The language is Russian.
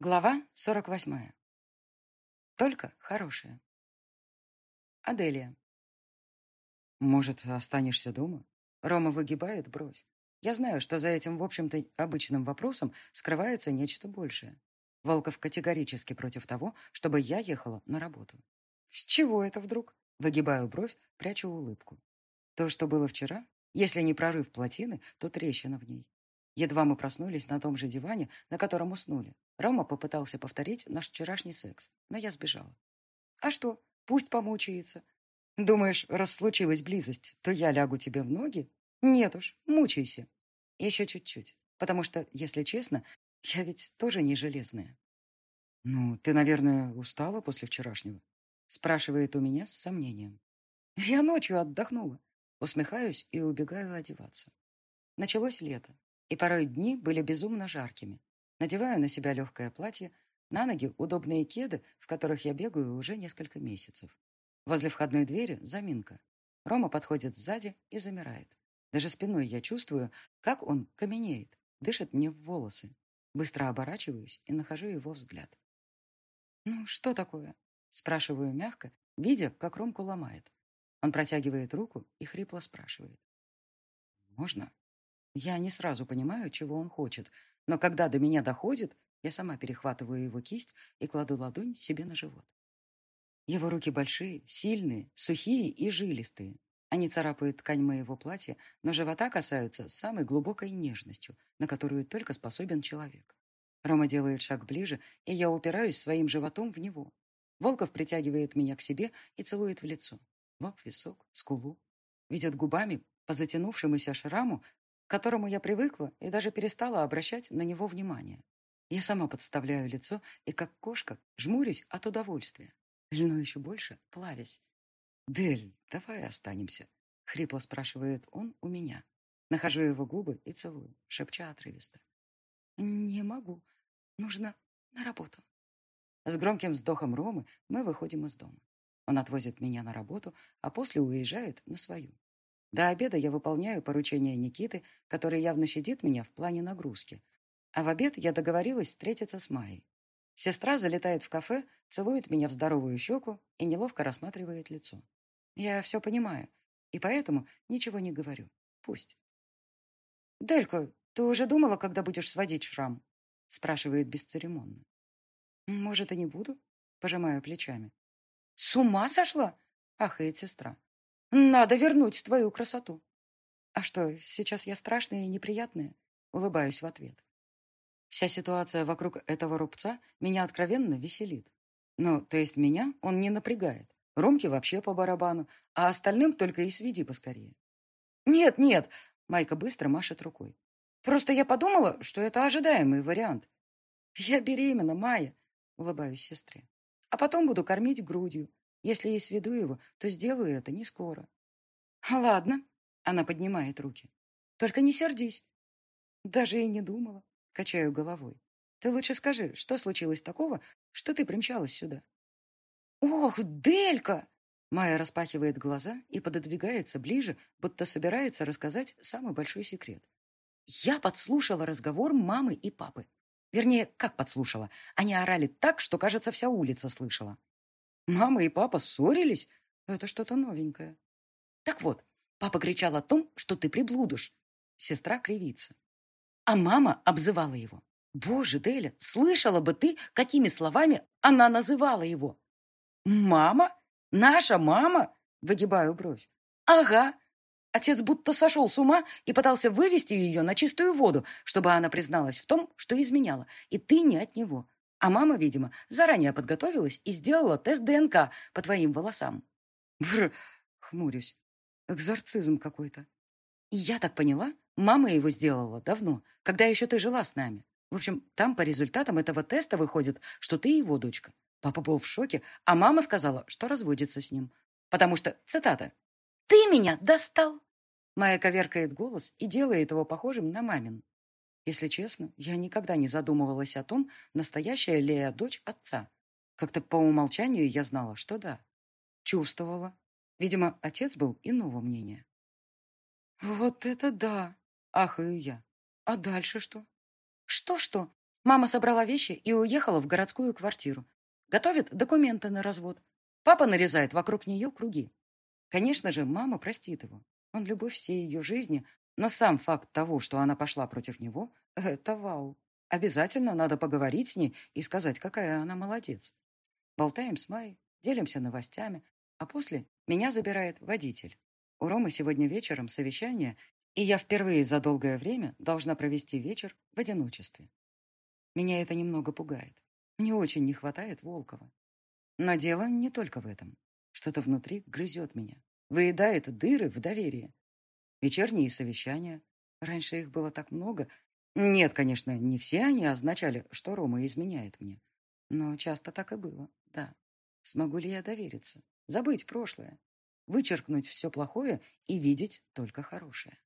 Глава 48. Только хорошее. Аделия. Может, останешься дома? Рома выгибает бровь. Я знаю, что за этим, в общем-то, обычным вопросом скрывается нечто большее. Волков категорически против того, чтобы я ехала на работу. С чего это вдруг? Выгибаю бровь, прячу улыбку. То, что было вчера, если не прорыв плотины, то трещина в ней. Едва мы проснулись на том же диване, на котором уснули. Рома попытался повторить наш вчерашний секс, но я сбежала. А что, пусть помучается. Думаешь, раз случилась близость, то я лягу тебе в ноги? Нет уж, мучайся. Еще чуть-чуть, потому что, если честно, я ведь тоже не железная. Ну, ты, наверное, устала после вчерашнего? Спрашивает у меня с сомнением. Я ночью отдохнула. Усмехаюсь и убегаю одеваться. Началось лето и порой дни были безумно жаркими. Надеваю на себя легкое платье, на ноги удобные кеды, в которых я бегаю уже несколько месяцев. Возле входной двери заминка. Рома подходит сзади и замирает. Даже спиной я чувствую, как он каменеет, дышит мне в волосы. Быстро оборачиваюсь и нахожу его взгляд. «Ну, что такое?» Спрашиваю мягко, видя, как Ромку ломает. Он протягивает руку и хрипло спрашивает. «Можно?» Я не сразу понимаю, чего он хочет, но когда до меня доходит, я сама перехватываю его кисть и кладу ладонь себе на живот. Его руки большие, сильные, сухие и жилистые. Они царапают ткань моего платья, но живота касаются самой глубокой нежностью, на которую только способен человек. Рома делает шаг ближе, и я упираюсь своим животом в него. Волков притягивает меня к себе и целует в лицо. Лоб, висок, скулу. Ведет губами по затянувшемуся шраму, к которому я привыкла и даже перестала обращать на него внимание. Я сама подставляю лицо и, как кошка, жмурюсь от удовольствия. Льну еще больше, плавясь. «Дель, давай останемся», — хрипло спрашивает он у меня. Нахожу его губы и целую, шепча отрывисто. «Не могу. Нужно на работу». С громким вздохом Ромы мы выходим из дома. Он отвозит меня на работу, а после уезжает на свою. До обеда я выполняю поручение Никиты, который явно щадит меня в плане нагрузки. А в обед я договорилась встретиться с Майей. Сестра залетает в кафе, целует меня в здоровую щеку и неловко рассматривает лицо. Я все понимаю, и поэтому ничего не говорю. Пусть. «Делька, ты уже думала, когда будешь сводить шрам?» спрашивает бесцеремонно. «Может, и не буду?» пожимаю плечами. «С ума сошла?» ахает сестра. Надо вернуть твою красоту. А что, сейчас я страшная и неприятная? Улыбаюсь в ответ. Вся ситуация вокруг этого рубца меня откровенно веселит. Ну, то есть меня он не напрягает. Ромке вообще по барабану, а остальным только и сведи поскорее. Нет, нет, Майка быстро машет рукой. Просто я подумала, что это ожидаемый вариант. Я беременна, Майя, улыбаюсь сестре. А потом буду кормить грудью. Если я сведу его, то сделаю это не скоро. Ладно, она поднимает руки. Только не сердись. Даже и не думала. Качаю головой. Ты лучше скажи, что случилось такого, что ты примчалась сюда? Ох, Делька! Майя распахивает глаза и пододвигается ближе, будто собирается рассказать самый большой секрет. Я подслушала разговор мамы и папы. Вернее, как подслушала? Они орали так, что, кажется, вся улица слышала. Мама и папа ссорились? Это что-то новенькое. Так вот, папа кричал о том, что ты приблудишь. Сестра кривится. А мама обзывала его. Боже, Деля, слышала бы ты, какими словами она называла его. Мама? Наша мама? Выгибаю бровь. Ага. Отец будто сошел с ума и пытался вывести ее на чистую воду, чтобы она призналась в том, что изменяла, и ты не от него. А мама, видимо, заранее подготовилась и сделала тест ДНК по твоим волосам. Бр, хмурюсь. Экзорцизм какой-то. И я так поняла, мама его сделала давно, когда еще ты жила с нами. В общем, там по результатам этого теста выходит, что ты его дочка. Папа был в шоке, а мама сказала, что разводится с ним. Потому что, цитата, «Ты меня достал!» Майя коверкает голос и делает его похожим на мамин. Если честно, я никогда не задумывалась о том, настоящая ли я дочь отца. Как-то по умолчанию я знала, что да. Чувствовала. Видимо, отец был иного мнения. «Вот это да!» — ахаю я. «А дальше что?» «Что-что? Мама собрала вещи и уехала в городскую квартиру. Готовит документы на развод. Папа нарезает вокруг нее круги. Конечно же, мама простит его. Он любовь всей ее жизни, но сам факт того, что она пошла против него, это вау. Обязательно надо поговорить с ней и сказать, какая она молодец. Болтаем с Майей, делимся новостями, а после меня забирает водитель. У Ромы сегодня вечером совещание, и я впервые за долгое время должна провести вечер в одиночестве. Меня это немного пугает. Мне очень не хватает Волкова. Но дело не только в этом. Что-то внутри грызет меня, выедает дыры в доверие. Вечерние совещания. Раньше их было так много. Нет, конечно, не все они означали, что Рома изменяет мне. Но часто так и было, да. Смогу ли я довериться? Забыть прошлое? Вычеркнуть все плохое и видеть только хорошее?